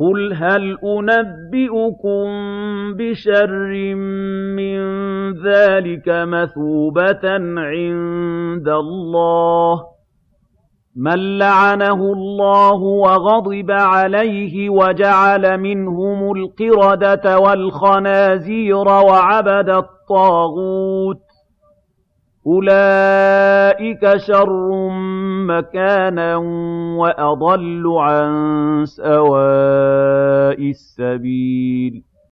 قُلْ هَلْ أُنَبِّئُكُم بِشَرٍّ مِّن ذَٰلِكَ مَثُوبَةً عِندَ اللَّهِ ۚ مَن لَّعَنَهُ اللَّهُ وَغَضِبَ عَلَيْهِ وَجَعَلَ مِنْهُمُ الْقِرَدَةَ وَالْخَنَازِيرَ وَعَبَدَ الطَّاغُوتَ ۚ أُولَٰئِكَ شَرٌّ مَّكَانًا وَأَضَلُّ عَن سَوَاءِ السَّبِيلِ